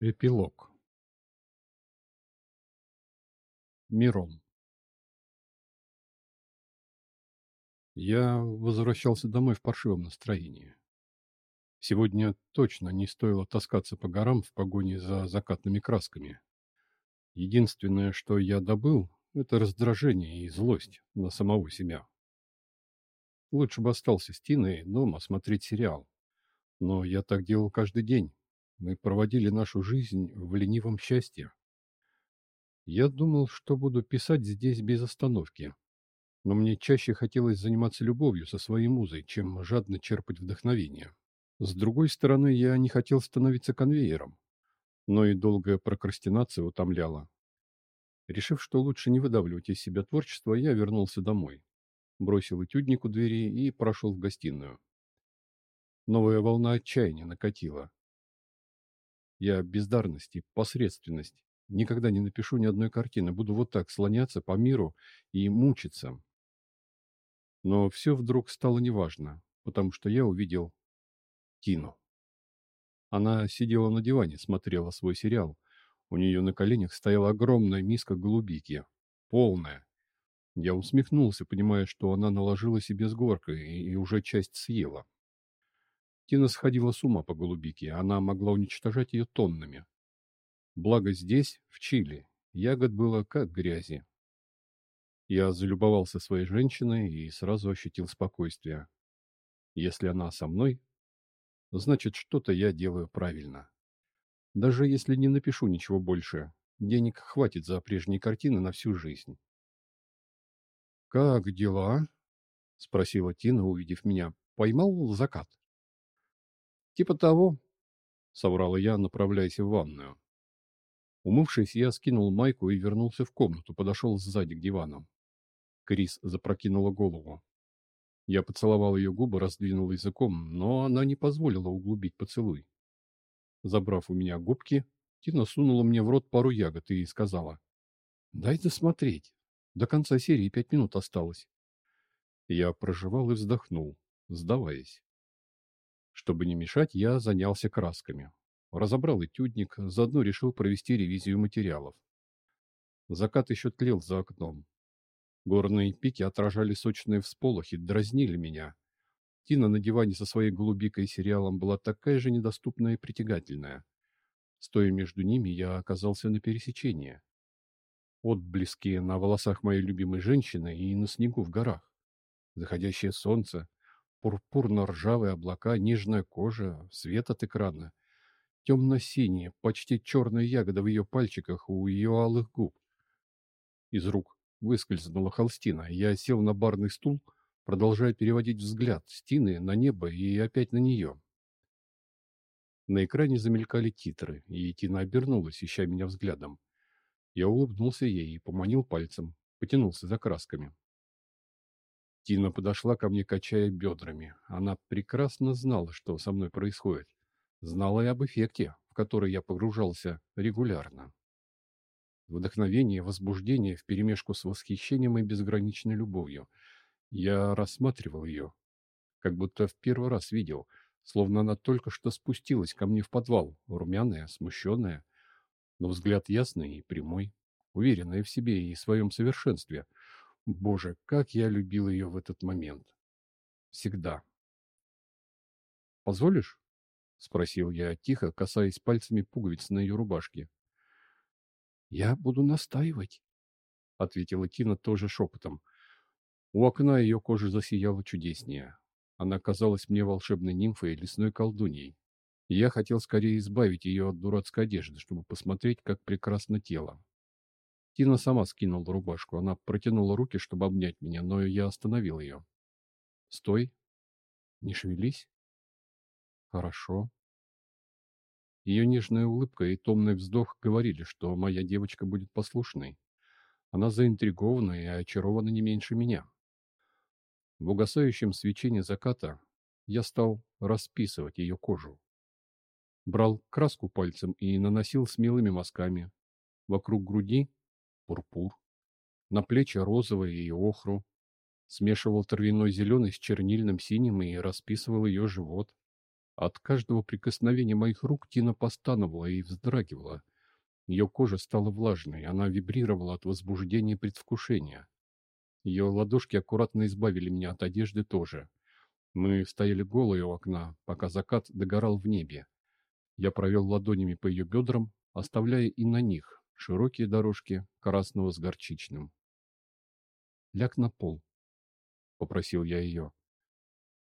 Эпилог. Мирон. Я возвращался домой в паршивом настроении. Сегодня точно не стоило таскаться по горам в погоне за закатными красками. Единственное, что я добыл, это раздражение и злость на самого себя. Лучше бы остался с Тиной дома смотреть сериал. Но я так делал каждый день. Мы проводили нашу жизнь в ленивом счастье. Я думал, что буду писать здесь без остановки. Но мне чаще хотелось заниматься любовью со своей музой, чем жадно черпать вдохновение. С другой стороны, я не хотел становиться конвейером. Но и долгая прокрастинация утомляла. Решив, что лучше не выдавливать из себя творчество, я вернулся домой. Бросил этюдник у двери и прошел в гостиную. Новая волна отчаяния накатила. Я бездарность и посредственность. Никогда не напишу ни одной картины. Буду вот так слоняться по миру и мучиться. Но все вдруг стало неважно, потому что я увидел Тину. Она сидела на диване, смотрела свой сериал. У нее на коленях стояла огромная миска голубики. Полная. Я усмехнулся, понимая, что она наложила себе с горкой и уже часть съела. Тина сходила с ума по голубике, она могла уничтожать ее тоннами. Благо здесь, в Чили, ягод было как грязи. Я залюбовался своей женщиной и сразу ощутил спокойствие. Если она со мной, значит, что-то я делаю правильно. Даже если не напишу ничего больше, денег хватит за прежние картины на всю жизнь. «Как дела?» — спросила Тина, увидев меня. «Поймал закат?» «Типа того», — соврала я, направляясь в ванную. Умывшись, я скинул майку и вернулся в комнату, подошел сзади к дивану. Крис запрокинула голову. Я поцеловал ее губы, раздвинул языком, но она не позволила углубить поцелуй. Забрав у меня губки, Тина сунула мне в рот пару ягод и сказала, «Дай досмотреть. До конца серии пять минут осталось». Я проживал и вздохнул, сдаваясь. Чтобы не мешать, я занялся красками. Разобрал этюдник, заодно решил провести ревизию материалов. Закат еще тлел за окном. Горные пики отражали сочные всполохи, дразнили меня. Тина на диване со своей голубикой и сериалом была такая же недоступная и притягательная. Стоя между ними, я оказался на пересечении. Отблески на волосах моей любимой женщины и на снегу в горах. Заходящее солнце, пурпурно-ржавые облака, нежная кожа, свет от экрана, темно-синие, почти черные ягоды в ее пальчиках у ее алых губ. Из рук выскользнула холстина. Я сел на барный стул, продолжая переводить взгляд с Тины на небо и опять на нее. На экране замелькали титры, и Тина обернулась, ища меня взглядом. Я улыбнулся ей и поманил пальцем, потянулся за красками. Тина подошла ко мне, качая бедрами. Она прекрасно знала, что со мной происходит. Знала и об эффекте, в который я погружался регулярно. Вдохновение, возбуждение вперемешку с восхищением и безграничной любовью. Я рассматривал ее, как будто в первый раз видел, словно она только что спустилась ко мне в подвал, румяная, смущенная, но взгляд ясный и прямой, уверенная в себе и в своем совершенстве — Боже, как я любил ее в этот момент. Всегда. «Позволишь?» — спросил я тихо, касаясь пальцами пуговиц на ее рубашке. «Я буду настаивать», — ответила Тина тоже шепотом. У окна ее кожа засияла чудеснее. Она казалась мне волшебной нимфой и лесной колдуньей. Я хотел скорее избавить ее от дурацкой одежды, чтобы посмотреть, как прекрасно тело. Тина сама скинула рубашку. Она протянула руки, чтобы обнять меня, но я остановил ее. «Стой! Не шевелись!» «Хорошо». Ее нежная улыбка и томный вздох говорили, что моя девочка будет послушной. Она заинтригована и очарована не меньше меня. В угасающем свечении заката я стал расписывать ее кожу. Брал краску пальцем и наносил смелыми мазками. Вокруг груди пурпур, на плечи розовое и охру, смешивал травяной зеленый с чернильным синим и расписывал ее живот. От каждого прикосновения моих рук Тина постановала и вздрагивала. Ее кожа стала влажной, она вибрировала от возбуждения и предвкушения. Ее ладошки аккуратно избавили меня от одежды тоже. Мы стояли голые у окна, пока закат догорал в небе. Я провел ладонями по ее бедрам, оставляя и на них широкие дорожки красного с горчичным. «Ляг на пол», — попросил я ее.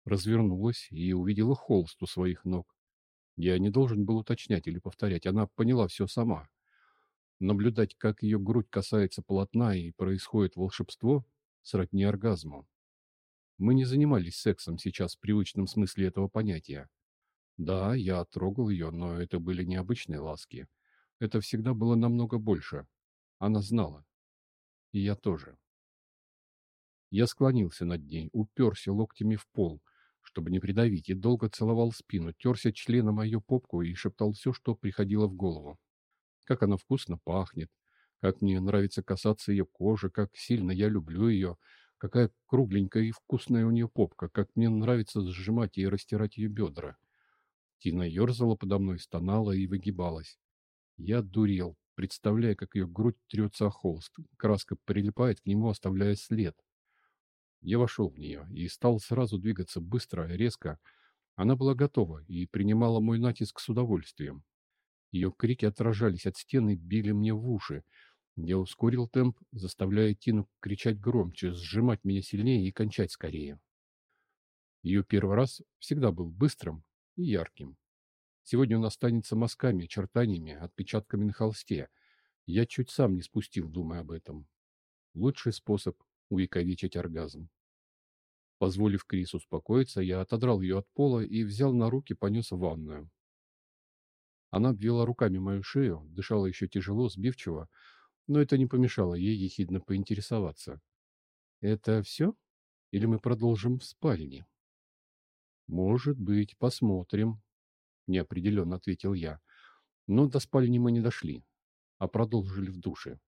Развернулась и увидела холст у своих ног. Я не должен был уточнять или повторять, она поняла все сама. Наблюдать, как ее грудь касается полотна и происходит волшебство, сродни оргазму. Мы не занимались сексом сейчас в привычном смысле этого понятия. Да, я трогал ее, но это были необычные ласки. Это всегда было намного больше. Она знала. И я тоже. Я склонился над ней, уперся локтями в пол, чтобы не придавить, и долго целовал спину, терся членом ее попку и шептал все, что приходило в голову. Как она вкусно пахнет, как мне нравится касаться ее кожи, как сильно я люблю ее, какая кругленькая и вкусная у нее попка, как мне нравится сжимать и растирать ее бедра. Тина ерзала подо мной, стонала и выгибалась. Я дурел, представляя, как ее грудь трется о холст. Краска прилипает к нему, оставляя след. Я вошел в нее и стал сразу двигаться быстро, резко. Она была готова и принимала мой натиск с удовольствием. Ее крики отражались от стены, били мне в уши. Я ускорил темп, заставляя Тину кричать громче, сжимать меня сильнее и кончать скорее. Ее первый раз всегда был быстрым, и ярким. Сегодня он останется мазками, чертаниями, отпечатками на холсте. Я чуть сам не спустил, думая об этом. Лучший способ увековечить оргазм. Позволив Крис успокоиться, я отодрал ее от пола и взял на руки, понес в ванную. Она обвела руками мою шею, дышала еще тяжело, сбивчиво, но это не помешало ей ехидно поинтересоваться. «Это все? Или мы продолжим в спальне?» «Может быть, посмотрим», — неопределенно ответил я. Но до спальни мы не дошли, а продолжили в душе.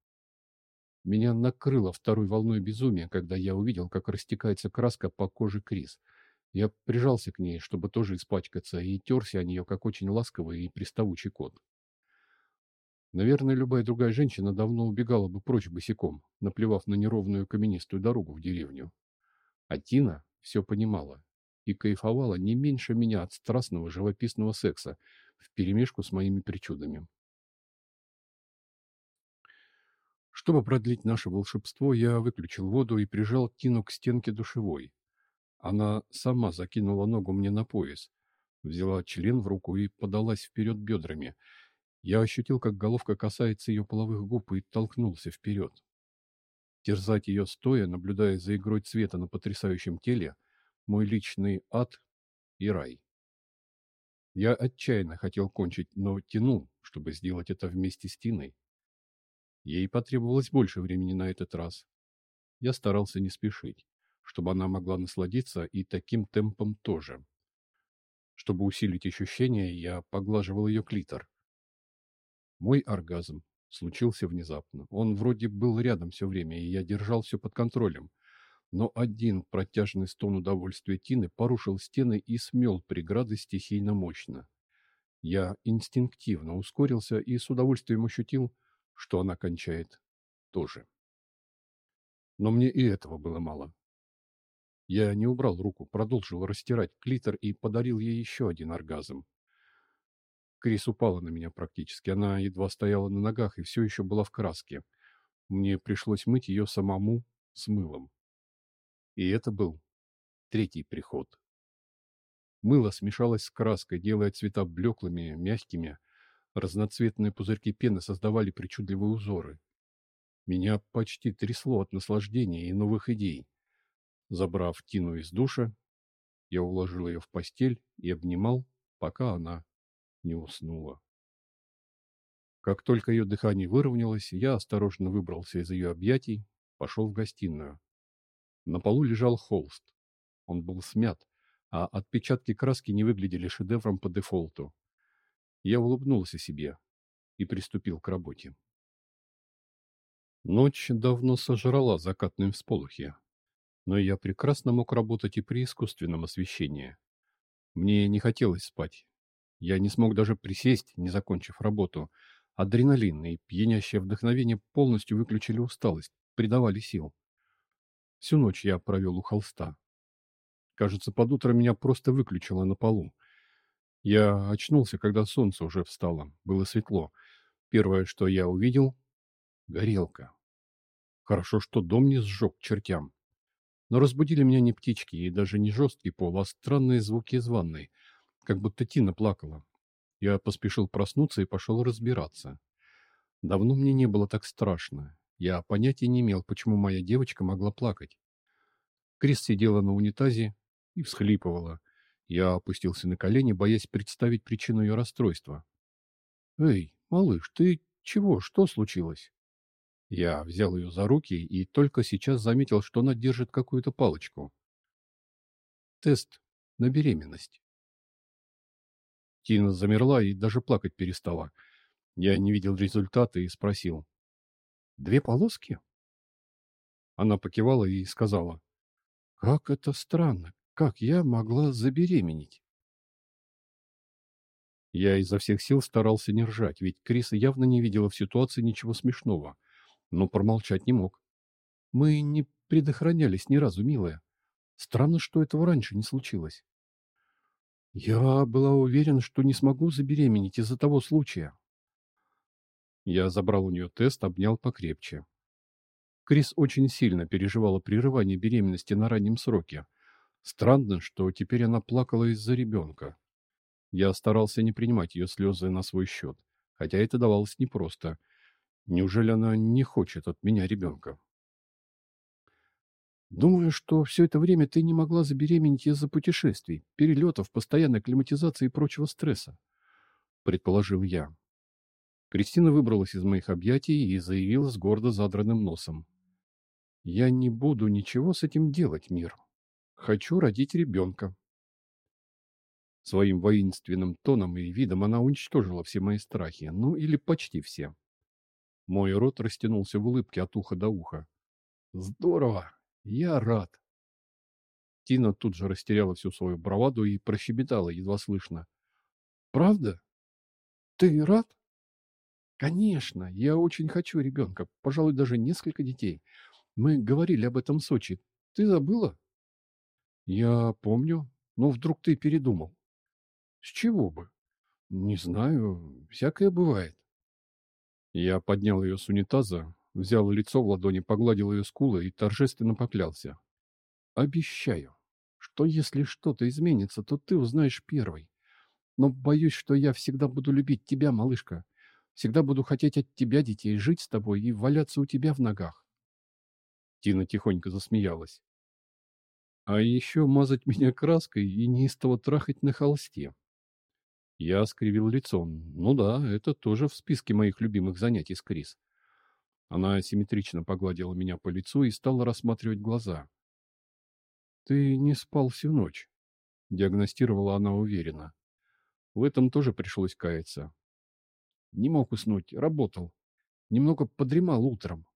Меня накрыло второй волной безумия, когда я увидел, как растекается краска по коже Крис. Я прижался к ней, чтобы тоже испачкаться, и терся о нее, как очень ласковый и приставучий кот. Наверное, любая другая женщина давно убегала бы прочь босиком, наплевав на неровную каменистую дорогу в деревню. А Тина все понимала и кайфовала не меньше меня от страстного живописного секса вперемешку с моими причудами. Чтобы продлить наше волшебство, я выключил воду и прижал Тину к стенке душевой. Она сама закинула ногу мне на пояс, взяла член в руку и подалась вперед бедрами. Я ощутил, как головка касается ее половых губ и толкнулся вперед. Терзать ее стоя, наблюдая за игрой цвета на потрясающем теле, мой личный ад и рай. Я отчаянно хотел кончить, но тянул, чтобы сделать это вместе с Тиной. Ей потребовалось больше времени на этот раз. Я старался не спешить, чтобы она могла насладиться и таким темпом тоже. Чтобы усилить ощущение, я поглаживал ее клитор. Мой оргазм случился внезапно. Он вроде был рядом все время, и я держал все под контролем – но один протяжный стон удовольствия Тины порушил стены и смел преграды стихийно мощно. Я инстинктивно ускорился и с удовольствием ощутил, что она кончает тоже. Но мне и этого было мало. Я не убрал руку, продолжил растирать клитор и подарил ей еще один оргазм. Крис упала на меня практически. Она едва стояла на ногах и все еще была в краске. Мне пришлось мыть ее самому с мылом. И это был третий приход. Мыло смешалось с краской, делая цвета блеклыми, мягкими. Разноцветные пузырьки пены создавали причудливые узоры. Меня почти трясло от наслаждения и новых идей. Забрав Тину из душа, я уложил ее в постель и обнимал, пока она не уснула. Как только ее дыхание выровнялось, я осторожно выбрался из ее объятий, пошел в гостиную. На полу лежал холст. Он был смят, а отпечатки краски не выглядели шедевром по дефолту. Я улыбнулся себе и приступил к работе. Ночь давно сожрала закатные всполохи, но я прекрасно мог работать и при искусственном освещении. Мне не хотелось спать. Я не смог даже присесть, не закончив работу. Адреналин и пьянящее вдохновение полностью выключили усталость, придавали сил. Всю ночь я провел у холста. Кажется, под утро меня просто выключило на полу. Я очнулся, когда солнце уже встало. Было светло. Первое, что я увидел — горелка. Хорошо, что дом не сжег чертям. Но разбудили меня не птички и даже не жесткий пол, а странные звуки из ванной, как будто Тина плакала. Я поспешил проснуться и пошел разбираться. Давно мне не было так страшно. Я понятия не имел, почему моя девочка могла плакать. Крис сидела на унитазе и всхлипывала. Я опустился на колени, боясь представить причину ее расстройства. «Эй, малыш, ты чего? Что случилось?» Я взял ее за руки и только сейчас заметил, что она держит какую-то палочку. Тест на беременность. Тина замерла и даже плакать перестала. Я не видел результата и спросил. «Две полоски?» Она покивала и сказала. «Как это странно! Как я могла забеременеть?» Я изо всех сил старался не ржать, ведь Криса явно не видела в ситуации ничего смешного но промолчать не мог. Мы не предохранялись ни разу, милая. Странно, что этого раньше не случилось. Я была уверена, что не смогу забеременеть из-за того случая. Я забрал у нее тест, обнял покрепче. Крис очень сильно переживала прерывание беременности на раннем сроке. Странно, что теперь она плакала из-за ребенка. Я старался не принимать ее слезы на свой счет, хотя это давалось непросто — Неужели она не хочет от меня ребенка? Думаю, что все это время ты не могла забеременеть из-за путешествий, перелетов, постоянной климатизации и прочего стресса, предположил я. Кристина выбралась из моих объятий и заявила с гордо задранным носом. «Я не буду ничего с этим делать, мир. Хочу родить ребенка». Своим воинственным тоном и видом она уничтожила все мои страхи, ну или почти все. Мой рот растянулся в улыбке от уха до уха. «Здорово! Я рад!» Тина тут же растеряла всю свою браваду и прощебетала, едва слышно. «Правда? Ты рад?» «Конечно! Я очень хочу ребенка, пожалуй, даже несколько детей. Мы говорили об этом в Сочи. Ты забыла?» «Я помню, но вдруг ты передумал». «С чего бы?» «Не знаю, всякое бывает». Я поднял ее с унитаза, взял лицо в ладони, погладил ее скулы и торжественно поклялся. «Обещаю, что если что-то изменится, то ты узнаешь первой. Но боюсь, что я всегда буду любить тебя, малышка. Всегда буду хотеть от тебя детей, жить с тобой и валяться у тебя в ногах». Тина тихонько засмеялась. «А еще мазать меня краской и неистово трахать на холсте. Я скривил лицо. Ну да, это тоже в списке моих любимых занятий с Крис. Она симметрично погладила меня по лицу и стала рассматривать глаза. «Ты не спал всю ночь», — диагностировала она уверенно. В этом тоже пришлось каяться. Не мог уснуть, работал. Немного подремал утром.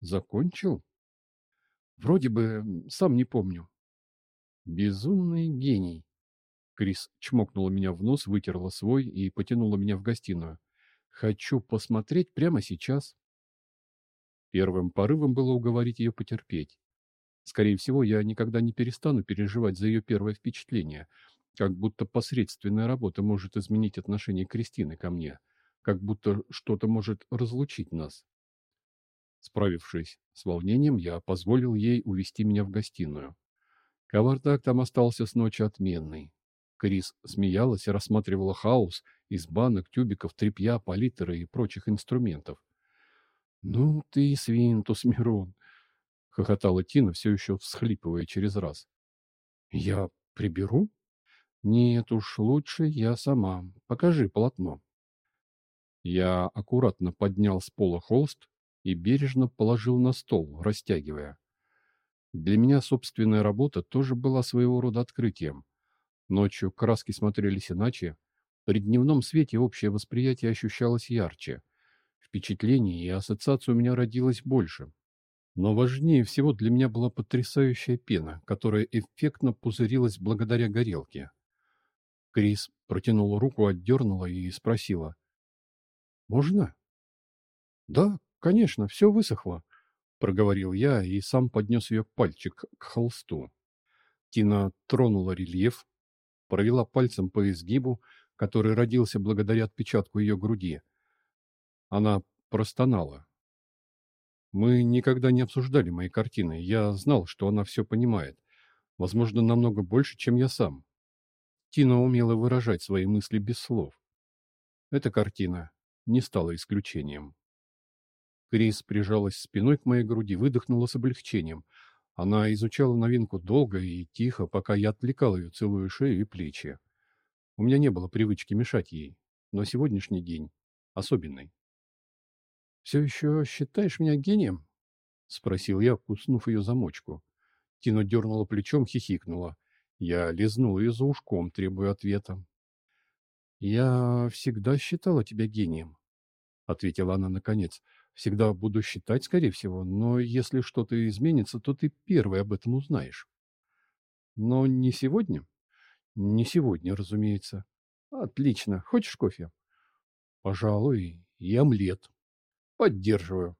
Закончил? Вроде бы, сам не помню. Безумный гений. Крис чмокнула меня в нос, вытерла свой и потянула меня в гостиную. «Хочу посмотреть прямо сейчас». Первым порывом было уговорить ее потерпеть. Скорее всего, я никогда не перестану переживать за ее первое впечатление, как будто посредственная работа может изменить отношение Кристины ко мне, как будто что-то может разлучить нас. Справившись с волнением, я позволил ей увести меня в гостиную. Кавардак там остался с ночи отменный. Крис смеялась и рассматривала хаос из банок, тюбиков, тряпья, палитры и прочих инструментов. «Ну ты и свинтус, Мирон!» — хохотала Тина, все еще всхлипывая через раз. «Я приберу?» «Нет уж, лучше я сама. Покажи полотно». Я аккуратно поднял с пола холст и бережно положил на стол, растягивая. Для меня собственная работа тоже была своего рода открытием. Ночью краски смотрелись иначе, при дневном свете общее восприятие ощущалось ярче. Впечатлений и ассоциаций у меня родилось больше. Но важнее всего для меня была потрясающая пена, которая эффектно пузырилась благодаря горелке. Крис протянула руку, отдернула и спросила. «Можно?» «Да, конечно, все высохло», — проговорил я и сам поднес ее пальчик к холсту. Тина тронула рельеф, провела пальцем по изгибу, который родился благодаря отпечатку ее груди. Она простонала. Мы никогда не обсуждали мои картины. Я знал, что она все понимает. Возможно, намного больше, чем я сам. Тина умела выражать свои мысли без слов. Эта картина не стала исключением. Крис прижалась спиной к моей груди, выдохнула с облегчением. Она изучала новинку долго и тихо, пока я отвлекал ее целую шею и плечи. У меня не было привычки мешать ей, но сегодняшний день особенный. «Все еще считаешь меня гением?» — спросил я, куснув ее замочку. Тина дернула плечом, хихикнула. Я лизнул ее за ушком, требуя ответа. «Я всегда считала тебя гением», — ответила она наконец. «Всегда буду считать, скорее всего, но если что-то изменится, то ты первый об этом узнаешь». «Но не сегодня?» «Не сегодня, разумеется». «Отлично. Хочешь кофе?» «Пожалуй, и омлет». «Поддерживаю».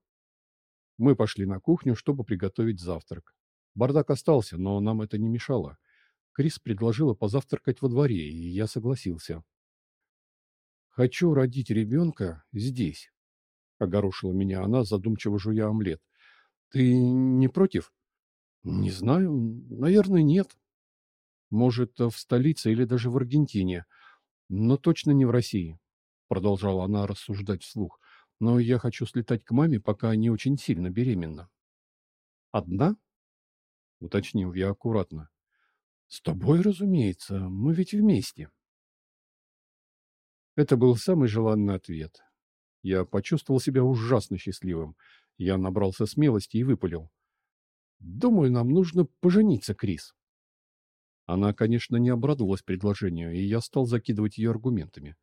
Мы пошли на кухню, чтобы приготовить завтрак. Бардак остался, но нам это не мешало. Крис предложила позавтракать во дворе, и я согласился. «Хочу родить ребенка здесь», — огорошила меня она, задумчиво жуя омлет. «Ты не против?» «Не знаю. Наверное, нет. Может, в столице или даже в Аргентине, но точно не в России», — продолжала она рассуждать вслух. «Но я хочу слетать к маме, пока не очень сильно беременна». «Одна?» — уточнил я аккуратно. С тобой, разумеется, мы ведь вместе. Это был самый желанный ответ. Я почувствовал себя ужасно счастливым. Я набрался смелости и выпалил. Думаю, нам нужно пожениться, Крис. Она, конечно, не обрадовалась предложению, и я стал закидывать ее аргументами.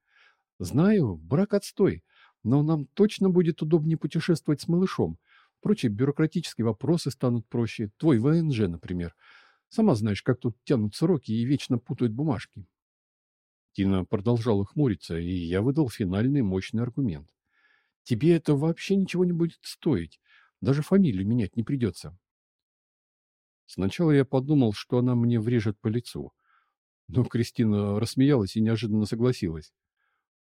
Знаю, брак отстой, но нам точно будет удобнее путешествовать с малышом. Прочие бюрократические вопросы станут проще. Твой ВНЖ, например. Сама знаешь, как тут тянут сроки и вечно путают бумажки. Тина продолжала хмуриться, и я выдал финальный мощный аргумент. Тебе это вообще ничего не будет стоить. Даже фамилию менять не придется. Сначала я подумал, что она мне врежет по лицу. Но Кристина рассмеялась и неожиданно согласилась.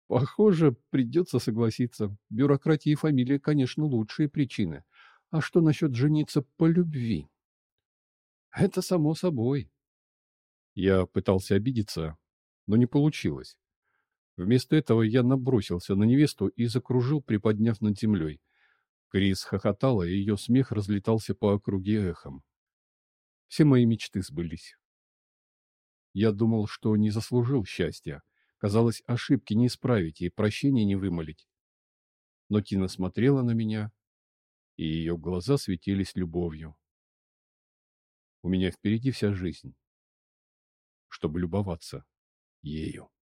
Похоже, придется согласиться. Бюрократия и фамилия, конечно, лучшие причины. А что насчет жениться по любви? Это само собой. Я пытался обидеться, но не получилось. Вместо этого я набросился на невесту и закружил, приподняв над землей. Крис хохотала, и ее смех разлетался по округе эхом. Все мои мечты сбылись. Я думал, что не заслужил счастья. Казалось, ошибки не исправить и прощения не вымолить. Но Тина смотрела на меня, и ее глаза светились любовью. У меня впереди вся жизнь, чтобы любоваться 也有。